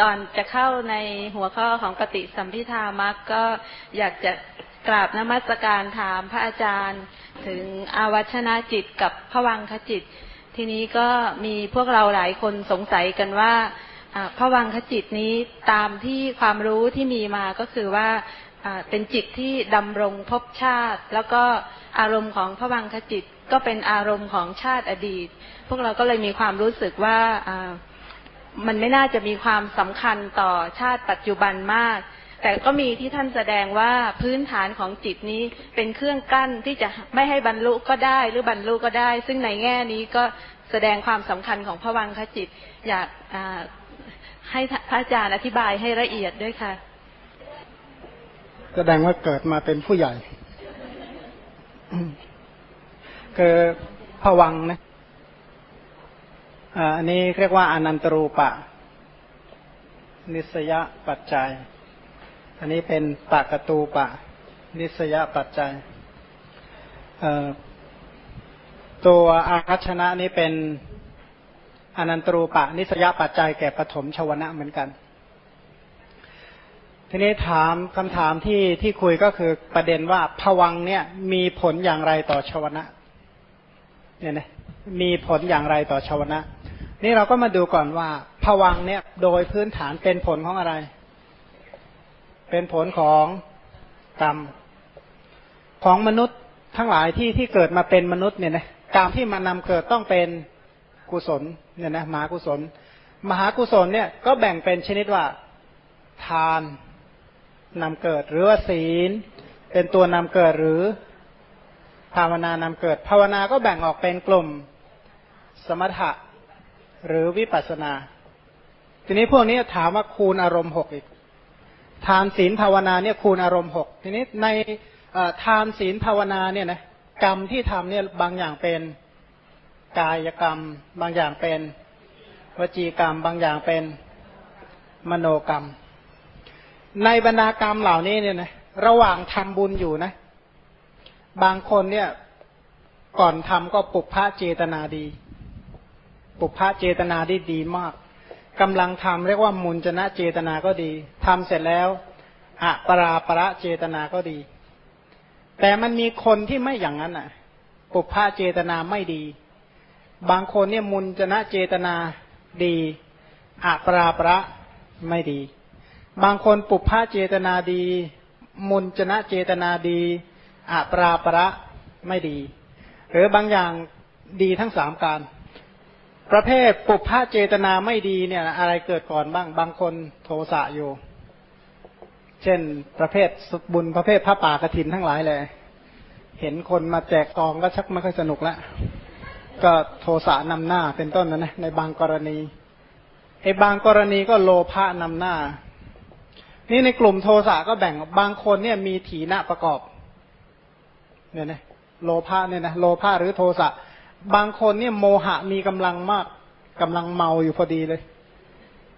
ก่อนจะเข้าในหัวข้อของปฏิสัมพิธามักก็อยากจะกราบนมัสการถามพระอาจารย์ ถึงอาวัชนาจิตกับผวังคจิต ทีนี้ก็มีพวกเราหลายคนสงสัยกันว่าผวังคจิตนี้ตามที่ความรู้ที่มีมาก็คือว่าเป็นจิตที่ดำรงภพชาติ แล้วก็อารมณ์ของผวังคจิตก็เป็นอารมณ์ของชาติอดีต พวกเราก็เลยมีความรู้สึกว่า มันไม่น่าจะมีความสำคัญต่อชาติปัจจุบันมาก แต่ก็มีที่ท่านแสดงว่าพื้นฐานของจิตนี้เป็นเครื่องกั้นที่จะไม่ให้บรรลุก็ได้หรือบรรลุก็ได้ ซึ่งในแง่นี้ก็แสดงความสำคัญของพระวังคจิต อยากให้พระอาจารย์อธิบายให้ละเอียดด้วยค่ะ แสดงว่าเกิดมาเป็นผู้ใหญ่คือผวังนะ อันนี้เรียกว่าอนันตรูปะ นิสยปัจจัย อันนี้เป็นปากตูปะ นิสยปัจจัยตัวอาคัชนะนี้เป็นอนันตรูปะ นิสยปัจจัยแก่ปฐมชวนะเหมือนกัน ทีนี้ถามคำถามที่ที่คุยก็คือประเด็นว่าผวังเนี่ย มีผลอย่างไรต่อชวนะเนี่ยนะมีผลอย่างไรต่อชาวนะ นี่เราก็มาดูก่อนว่าผวังเนี่ยโดยพื้นฐานเป็นผลของอะไร เป็นผลของกรรม ของมนุษย์ทั้งหลายที่ที่เกิดมาเป็นมนุษย์เนี่ยนะกรรมที่มานำเกิดต้องเป็นกุศลเนี่ยนะมหากุศล มหากุศลเนี่ยก็แบ่งเป็นชนิดว่าทานนำเกิดหรือว่าศีล เป็นตัวนำเกิดหรือภาวนานำเกิด ภาวนาก็แบ่งออกเป็นกลุ่มสมถะ หรือวิปัสนา ทีนี้พวกนี้ถามว่าคูณอารมณ์หกอีก ทานศีลภาวนาเนี่ยคูณอารมณ์หกทีนี้ในทานศีลภาวนาเนี่ยนะกรรมที่ทำเนี่ยบางอย่างเป็นกายกรรม บางอย่างเป็นวจีกรรม บางอย่างเป็นมโนกรรม ในบรรดากรรมเหล่านี้เนี่ยนะระหว่างทำบุญอยู่นะ บางคนเนี่ยก่อนทำก็ปุพพะเจตนาดี ปุพพะเจตนาได้ดีมากกำลังทำเรียกว่ามุนจนะเจตนาก็ดีทำเสร็จแล้วอะปราประเจตนาก็ดี แต่มันมีคนที่ไม่อย่างนั้นอะ ปุพพะเจตนาไม่ดี บางคนเนี่ยมุนจนะเจตนาดีอะปราประไม่ดี บางคนปุพพะเจตนาดี มุนจนะเจตนาดีอะปราประไม่ดี หรือบางอย่างดีทั้งสามการ ประเภทปุพพะเจตนาไม่ดีเนี่ย อะไรเกิดก่อนบ้างบางคนโทสะอยู่ เช่น ประเภทบุญประเภทพระป่ากระถินทั้งหลายเลย เห็นคนมาแจกกองก็ชักไม่ค่อยสนุกละก็โทสะนำหน้าเป็นต้นนะนะในบางกรณีไอ้บางกรณีก็โลภะนำหน้า นี่ในกลุ่มโทสะก็แบ่งบางคนเนี่ยมีถีนะประกอบเนี่ยนะโลภะเนี่ยนะโลภะหรือโทสะ บางคนเนี่ยโมหะมีกำลังมากกำลังเมาอยู่พอดีเลย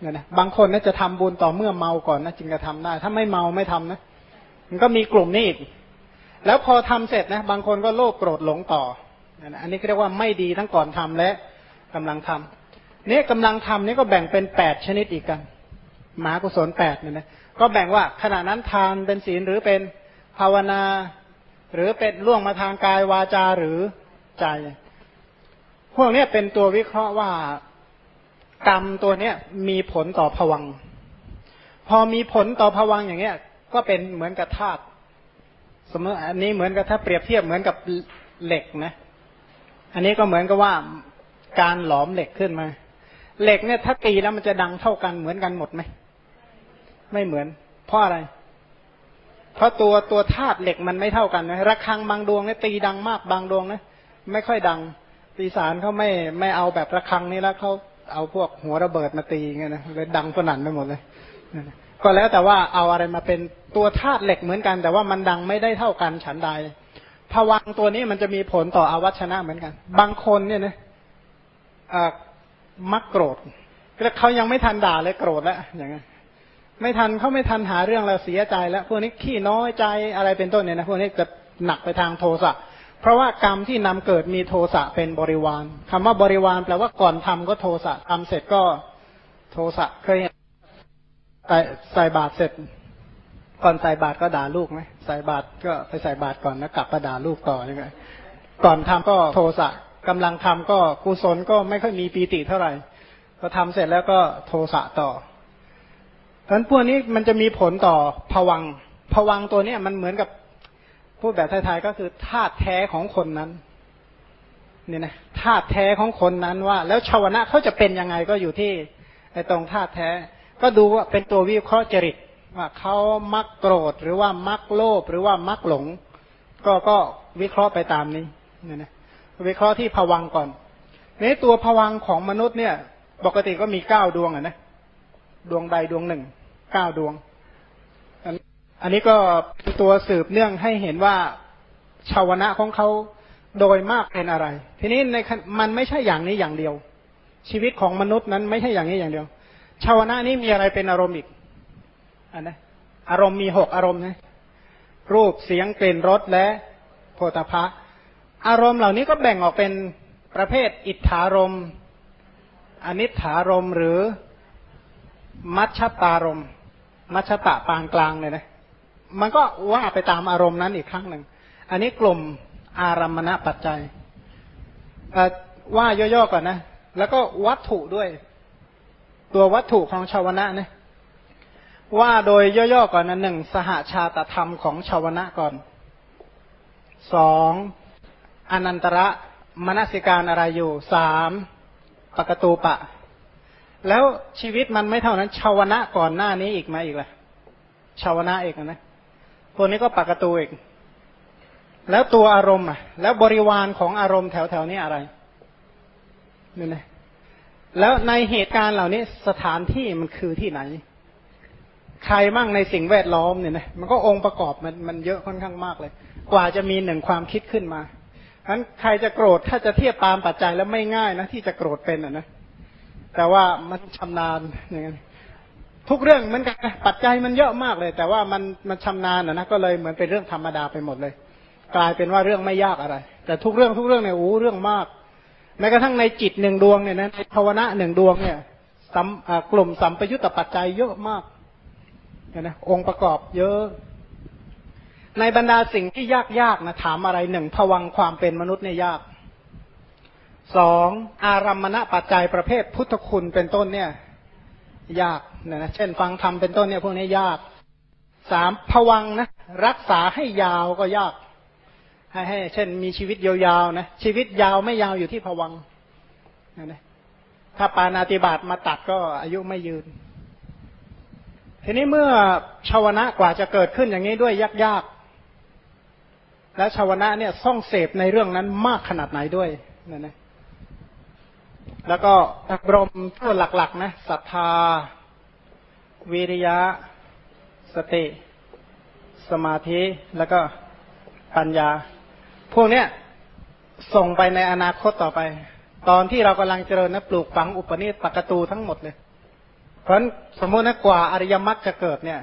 เนี่ยนะบางคนเนี่ยจะทำบุญต่อเมื่อเมาก่อนนะจึงจะทำได้ ถ้าไม่เมาไม่ทำนะมันก็มีกลุ่มนี้อีกแล้วพอทำเสร็จนะ บางคนก็โลภโกรธหลงต่ออันนี้เรียกว่าไม่ดีทั้งก่อนทำและกำลังทำนี่กำลังทำนี่ก็แบ่งเป็นแปดชนิดอีกกันมหากุศลแปดเนี่ยนะก็แบ่งว่าขณะนั้นทานเป็นศีลหรือเป็นภาวนา หรือเป็นล่วงมาทางกายวาจาหรือใจ พวกนี้เป็นตัววิเคราะห์ว่ากรรมตัวเนี้ยมีผลต่อผวัง พอมีผลต่อผวังอย่างเงี้ย ก็เป็นเหมือนกับธาตุสมมติอันนี้เหมือนกับถ้าเปรียบเทียบเหมือนกับเหล็กนะ อันนี้ก็เหมือนกับว่าการหลอมเหล็กขึ้นมา เหล็กเนี่ยถ้าตีแล้วมันจะดังเท่ากันเหมือนกันหมดไหมไม่เหมือน เพราะอะไร เพราะตัวตัวธาตุเหล็กมันไม่เท่ากันนะระฆังบางดวงเนี่ยตีดังมากบางดวงนะไม่ค่อยดัง ตีสารเขาไม่ไม่เอาแบบระฆังนี่แล้วเขาเอาพวกหัวระเบิดมาตีเงี้ยนะเลยดังสนั่นไปหมดเลยก็แล้วแต่ว่าเอาอะไรมาเป็นตัวธาตุเหล็กเหมือนกัน แต่ว่ามันดังไม่ได้เท่ากันฉันใดผวังตัวนี้มันจะมีผลต่ออวัชนะเหมือนกัน บางคนเนี่ยนะมักโกรธแล้วเขายังไม่ทันด่าเลยโกรธแล้วอย่างเงี้ยไม่ทันเขาไม่ทันหาเรื่องเราเสียใจแล้วพวกนี้ขี้น้อยใจอะไรเป็นต้นเนี่ยนะพวกนี้จะหนักไปทางโทสะ เพราะว่ากรรมที่นำเกิดมีโทสะเป็นบริวารคำว่าบริวารแปลว่าก่อนทำก็โทสะทำเสร็จก็โทสะเคยเห็นใส่บาตรเสร็จ ก่อนใส่บาตรก็ด่าลูกไหมใส่บาตรก็ไปใส่บาตรก่อนแล้วกลับมาด่าลูกต่อยังไงก่อนทำก็โทสะกำลังทำก็กุศลก็ไม่ค่อยมีปีติเท่าไหร่พอทำเสร็จแล้วก็โทสะต่อเพราะนั้นพวกนี้มันจะมีผลต่อผวังผวังตัวเนี้ยมันเหมือนกับ พูดแบบไทยๆก็คือธาตุแท้ของคนนั้นเนี่ยนะธาตุแท้ของคนนั้นว่า แล้วชาวนะเขาจะเป็นยังไงก็อยู่ที่ไอ้ตรงธาตุแท้ ก็ดูว่าเป็นตัววิเคราะห์จริตว่าเขามักโกรธหรือว่ามักโลภหรือว่ามักหลง ก็ก็วิเคราะห์ไปตามนี้เนี่ยนะวิเคราะห์ที่ผวังก่อนในตัวผวังของมนุษย์เนี่ย ปกติก็มีเก้าดวงอะนะดวงใดดวงหนึ่งเก้าดวง อันนี้ก็ตัวสืบเนื่องให้เห็นว่าชาวนะของเขาโดยมากเป็นอะไร ทีนี้ในมันไม่ใช่อย่างนี้อย่างเดียว ชีวิตของมนุษย์นั้นไม่ใช่อย่างนี้อย่างเดียว ชาวนะนี้มีอะไรเป็นอารมณ์อีกอันนะอารมณ์มีหกอารมณ์นะรูปเสียงกลิ่นรสและโพธพะ อารมณ์เหล่านี้ก็แบ่งออกเป็นประเภทอิทธารมอนิถารมหรือมัชชตารมมัชตะปางกลางเลยนะ มันก็ว่าไปตามอารมณ์นั้นอีกครั้งหนึ่ง อันนี้กลุ่มอารัมมณปัจจัยว่าย่อๆก่อนนะ แล้วก็วัตถุด้วย ตัววัตถุของชาวนะนะว่าโดยย่อๆก่อนนะหนึ่งสหาชาตธรรมของชาวนะก่อนสองอนันตระมนสิการอะไรอยู่สามปกตูปะ แล้วชีวิตมันไม่เท่านั้นชาวนะก่อนหน้านี้อีกมาอีกล่ะชาวนะเอกนะ ตัวนี้ก็ปกประตูอีก แล้วตัวอารมณ์อะ แล้วบริวารของอารมณ์แถวๆนี้อะไรนี่นะแล้วในเหตุการณ์เหล่านี้สถานที่มันคือที่ไหน ใครมั่งในสิ่งแวดล้อมเนี่ยนะมันก็องค์ประกอบมันมันเยอะค่อนข้างมากเลย กว่าจะมีหนึ่งความคิดขึ้นมาฉะนั้นใครจะโกรธถ้าจะเทียบตามปัจจัยแล้วไม่ง่ายนะที่จะโกรธเป็นอะนะแต่ว่ามันชำนาญอย่างนั้น ทุกเรื่องเหมือนกันปัจจัยมันเยอะมากเลย แต่ว่ามันมันชำนาญอะนะก็เลยเหมือนเป็นเรื่องธรรมดาไปหมดเลย กลายเป็นว่าเรื่องไม่ยากอะไร แต่ทุกเรื่องทุกเรื่องเนี่ยโอ้เรื่องมากแม้กระทั่งในจิตหนึ่งดวงเนี่ยนะในภาวนะหนึ่งดวงเนี่ยสัมกลุ่มสัมปยุตตปัจจัยเยอะมากนะองค์ประกอบเยอะ ในบรรดาสิ่งที่ยากยากนะถามอะไรหนึ่งผวังความเป็นมนุษย์เนี่ยยากสองอารัมมณปัจจัยประเภทพุทธคุณเป็นต้นเนี่ย ยากนะนะเช่นฟังธรรมเป็นต้นเนี่ยพวกนี้ยากสามผวังนะรักษาให้ยาวก็ยากให้ให้เช่น มีชีวิตยาวๆนะชีวิตยาวไม่ยาวอยู่ที่ผวังนะถ้าปานาติบาตมาตัดก็อายุไม่ยืน ทีนี้เมื่อชาวนะกว่าจะเกิดขึ้นอย่างนี้ด้วยยากๆแล้วชาวนะเนี่ยส่องเสพในเรื่องนั้นมากขนาดไหนด้วยนะนะ แล้วก็อบรมตัวหลักๆนะศรัทธา วิริยะ สติ สมาธิแล้วก็ปัญญา พวกเนี้ยส่งไปในอนาคตต่อไป ตอนที่เรากำลังเจริญนะปลูกฝังอุปนิสักตูทั้งหมดเลยเพราะฉะนั้นสมมตินะกว่าอริยมรรคจะเกิดเนี่ย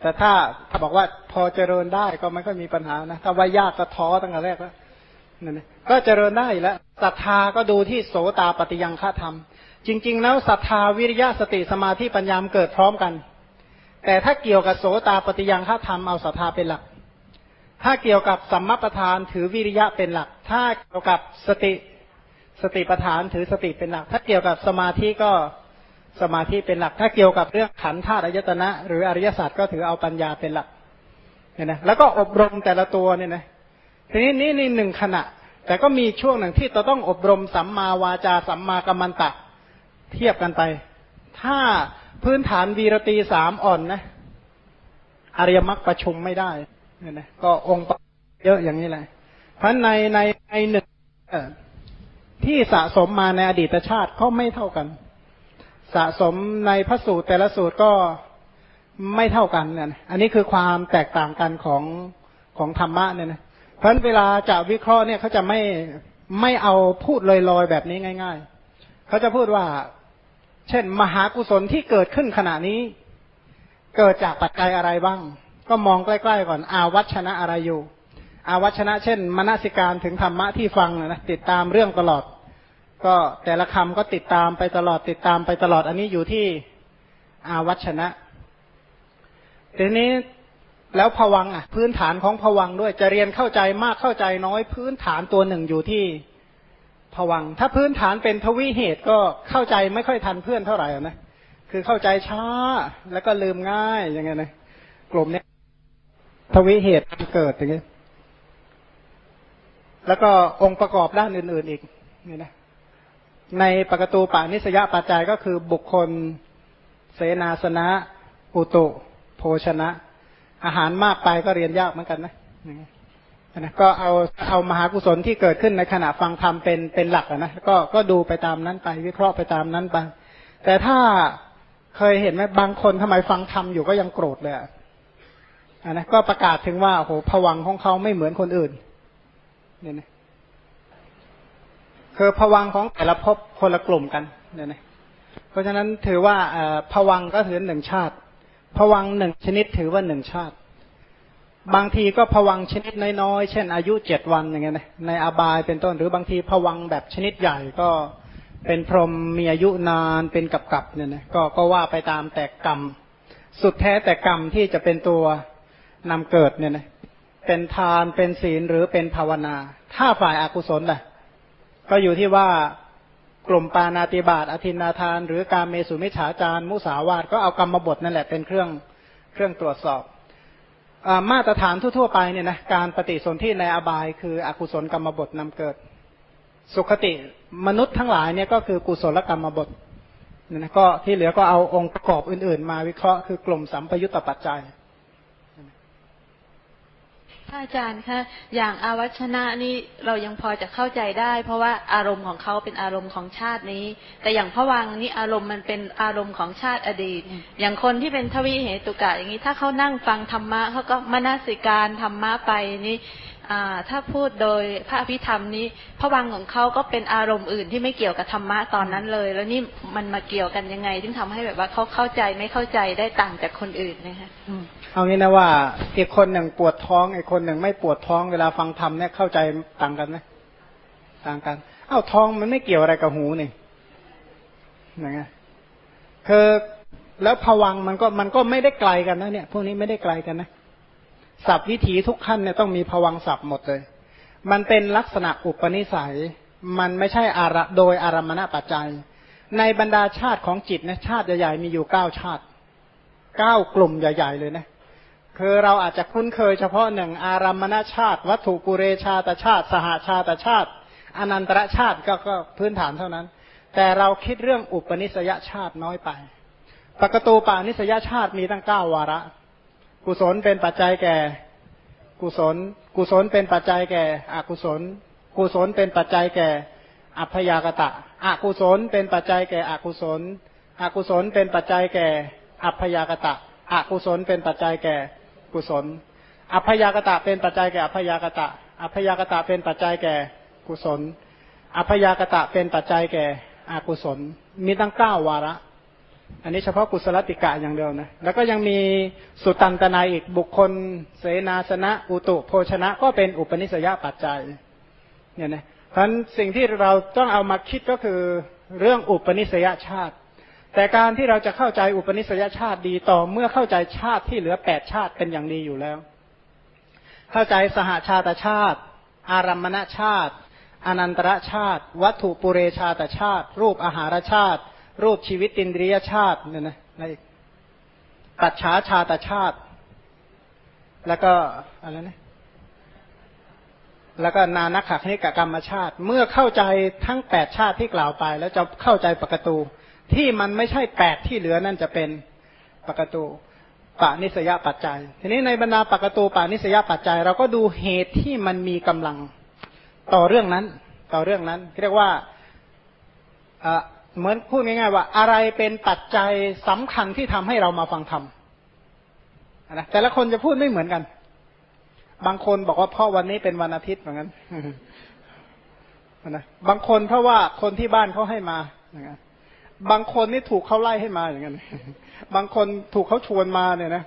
แต่ถ้าถ้าบอกว่าพอเจริญได้ก็ไม่ค่อยมีปัญหานะ ถ้าว่ายากก็ท้อตั้งแต่แรกแล้ว นั่นก็เจริญได้แล้วศรัทธาก็ดูที่โสตาปฏิยังฆธรรม จริง ๆ แล้วศรัทธาวิริยะสติสมาธิปัญญามเกิดพร้อมกัน แต่ถ้าเกี่ยวกับโสตาปฏิยังฆธรรมเอาศรัทธาเป็นหลัก ถ้าเกี่ยวกับสัมมาประธานถือวิริยะเป็นหลัก ถ้าเกี่ยวกับสติสติประธานถือสติเป็นหลัก ถ้าเกี่ยวกับสมาธิก็สมาธิเป็นหลัก ถ้าเกี่ยวกับเรื่องขันธ์ธาตุอายตนะ หรืออริยศาสตร์ก็ถือเอาปัญญาเป็นหลักเนี่ยนะแล้วก็อบรมแต่ละตัวเนี่ยนะ ทีนี้นี่นี่หนึ่งขณะ แต่ก็มีช่วงหนึ่งที่เราต้องอบรมสัมมาวาจาสัมมากัมมันตะ เทียบกันไป ถ้าพื้นฐานวีรตีสามอ่อนนะอริยมรรคประชุมไม่ได้เนี่ยนะก็องค์เยอะอย่างนี้แหละเพราะในในในหนึ่งที่สะสมมาในอดีตชาติก็ไม่เท่ากัน สะสมในพระสูตรแต่ละสูตรก็ไม่เท่ากันเนี่ยอันนี้คือความแตกต่างกันของของธรรมะเนี่ยนะ เพราะเวลาจะวิเคราะห์เนี่ยเขาจะไม่ไม่เอาพูดลอยๆแบบนี้ง่าย ๆ เขาจะพูดว่า เช่น มหากุศลที่เกิดขึ้นขณะนี้ เกิดจากปัจจัยอะไรบ้าง ก็มองใกล้ๆก่อน อาวัชนะอะไรอยู่ อาวัชนะ เช่นมนสิการถึงธรรมะที่ฟังนะติดตามเรื่องตลอด ก็แต่ละคำก็ติดตามไปตลอดติดตามไปตลอด อันนี้อยู่ที่อาวัชนะทีนี้ แล้วผวังอะ พื้นฐานของผวังด้วยจะเรียนเข้าใจมากเข้าใจน้อย พื้นฐานตัวหนึ่งอยู่ที่ผวัง ถ้าพื้นฐานเป็นทวิเหตุก็เข้าใจไม่ค่อยทันเพื่อนเท่าไหร่นะคือเข้าใจช้าแล้วก็ลืมง่ายย่างเงี้ยนะกลุ่มเนี้ยทวิเหตุเกิดอย่างเงี้ยแล้วก็องค์ประกอบด้านอื่น ๆอีกนี่นะในปกตูปานิสยปัจจัยก็คือบุคคลเสนาสนะ อุตุโภชนะ อาหารมากไปก็เรียนยากเหมือนกันนะนะก็เอาเอามหากุศลที่เกิดขึ้นในขณะฟังธรรมเป็นเป็นหลักนะก็ก็ดูไปตามนั้นไปวิเคราะห์ไปตามนั้นไปแต่ถ้าเคยเห็นไหมบางคนทำไมฟังธรรมอยู่ก็ยังโกรธเลยอะนะก็ประกาศถึงว่าโหผวังของเขาไม่เหมือนคนอื่นเนี่ยนะคือผวังของแต่ละภพคนละกลุ่มกันเนี่ยนะเพราะฉะนั้นถือว่าผวังก็ถือหนึ่งชาติ ผวังหนึ่งชนิดถือว่าหนึ่งชาติ บางทีก็ผวังชนิดน้อยๆ เช่น อายุเจ็ดวันอย่างเงี้ยนะในอบายเป็นต้นหรือบางทีผวังแบบชนิดใหญ่ก็เป็นพรหมมีอายุนานเป็นกับกับเนี่ยนะก็ก็ว่าไปตามแต่กรรม สุดแท้แต่กรรมที่จะเป็นตัวนำเกิดเนี่ยนะเป็นทานเป็นศีลหรือเป็นภาวนา ถ้าฝ่ายอากุศลล่ะ ก็อยู่ที่ว่า กลุ่มปานาติบาตอธินาทาน หรือการเมสุมิฉาจารมุสาวาตก็เอากรรมบทนั่นแหละเป็นเครื่องเครื่องตรวจสอบอมาตรฐานทั่วๆไปเนี่ยนะการปฏิสนธิในอบาย คืออกุศลกรรมบทนำเกิด สุขติมนุษย์ทั้งหลายเนี่ยก็คือกุศลกรรมบทเนี่ยนะก็ที่เหลือก็เอาองค์ประกอบอื่น ๆ มาวิเคราะห์คือกลุ่มสัมปยุตตปัจจัย อาจารย์คะอย่างอาวัชนะนี่เรายังพอจะเข้าใจได้ เพราะว่าอารมณ์ของเขาเป็นอารมณ์ของชาตินี้ แต่อย่างพระวังนี่อารมณ์มันเป็นอารมณ์ของชาติอดีต อย่างคนที่เป็นทวีเหตุกะอย่างนี้ ถ้าเขานั่งฟังธรรมะเขาก็มนสิการธรรมะไปนี่ ถ้าพูดโดยพระพิธรรมนี้ พระวังของเขาก็เป็นอารมณ์อื่นที่ไม่เกี่ยวกับธรรมะตอนนั้นเลย แล้วนี่มันมาเกี่ยวกันยังไงที่ทำให้แบบว่าเขาเข้าใจไม่เข้าใจได้ต่างจากคนอื่นนะคะเอางี้นะว่าอีกคนหนึ่งปวดท้องอีกคนหนึ่งไม่ปวดท้องเวลาฟังธรรมเนี่ยเข้าใจต่างกันไหมต่างกัน เอ้าท้องมันไม่เกี่ยวอะไรกับหูนี่ยังไงคือแล้วผวังมันก็มันก็ไม่ได้ไกลกันนะเนี่ย พวกนี้ไม่ได้ไกลกันนะ สับวิถีทุกขั้นเนี่ยต้องมีผวังสับหมดเลย มันเป็นลักษณะอุปนิสัย มันไม่ใช่อาระโดยอารมณปัจจัย ในบรรดาชาติของจิตนะชาติใหญ่ๆมีอยู่เก้าชาติเก้ากลุ่มใหญ่ ๆ เลยนะคือเราอาจจะคุ้นเคยเฉพาะหนึ่งอารามณชาติ วัตถุปุเรชาตชาติ สหาชาตชาติ อนันตรชาติก็ก็พื้นฐานเท่านั้น แต่เราคิดเรื่องอุปนิสยชาติน้อยไป ปกตูปานิสยชาติมีตั้งเก้าวาระ กุศลเป็นปัจจัยแก่ กุศล กุศลเป็นปัจจัยแก่ อกุศล กุศลเป็นปัจจัยแก่ อัพยากตะ อกุศลเป็นปัจจัยแก่อกุศล อกุศลเป็นปัจจัยแก่ อัพยากตะ อกุศลเป็นปัจจัยแก่ กุศล อัพยากตะเป็นปัจจัยแก่อัพยากตะ อัพยากตะเป็นปัจจัยแก่ กุศล อัพยากตะเป็นปัจจัยแก่ อกุศล มีตั้งเก้าวาระ อันนี้เฉพาะกุศลติกะอย่างเดียวนะ แล้วก็ยังมีสุตันตนาอีกบุคคล เสนาสนะ อุตุโภชนะ ก็เป็นอุปนิสยปัจจัยเนี่ยนะเพราะนั้นสิ่งที่เราต้องเอามาคิดก็คือเรื่องอุปนิสยชาติ แต่การที่เราจะเข้าใจอุปนิสยชาติดีต่อเมื่อเข้าใจชาติที่เหลือแปดชาติเป็นอย่างดีอยู่แล้ว เข้าใจสหาชาติชาติ อารัมมณชาติ อนันตรชาติ วัตถุปุเรชาตชาติ รูปอาหารชาติ รูปชีวิตตินเรียชาติเนี่ยนะในปัจฉาชาตชาติ แล้วก็อะไรนะแล้วก็นานักขักนิกกรรมชาติ เมื่อเข้าใจทั้งแปดชาติที่กล่าวไป แล้วจะเข้าใจปกตู ที่มันไม่ใช่แปดที่เหลือนั่นจะเป็นปกตูปานิสยปัจจัย ทีนี้ในบรรดาปกตูปานิสยปัจจัย เราก็ดูเหตุที่มันมีกำลังต่อเรื่องนั้น ต่อเรื่องนั้นเรียกว่า เหมือนพูดง่ายๆว่าอะไรเป็นปัจจัยสำคัญที่ทำให้เรามาฟังธรรมนะแต่ละคนจะพูดไม่เหมือนกัน บางคนบอกว่าพราะวันนี้เป็นวันอาทิตย์เหมือนกันนะบางคนเพราะว่าคนที่บ้านเขาให้มาอย่างนั้นบางคนนี่ถูกเขาไล่ให้มาอย่างนั้นบางคนถูกเขาชวนมาเนี่ยนะ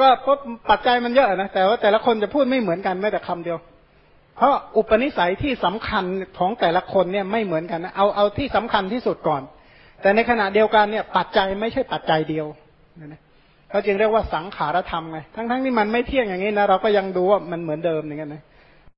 ก็ปัจจัยมันเยอะนะแต่ว่าแต่ละคนจะพูดไม่เหมือนกันแม้แต่คำเดียว เพราะอุปนิสัยที่สำคัญของแต่ละคนเนี่ยไม่เหมือนกันนะเอาเอาที่สำคัญที่สุดก่อน แต่ในขณะเดียวกันเนี่ยปัจจัยไม่ใช่ปัจจัยเดียวนะเขาจึงเรียกว่าสังขารธรรมไงทั้งๆที่มันไม่เที่ยงอย่างนี้นะเราก็ยังดูว่ามันเหมือนเดิมอย่างเงี้ยนะ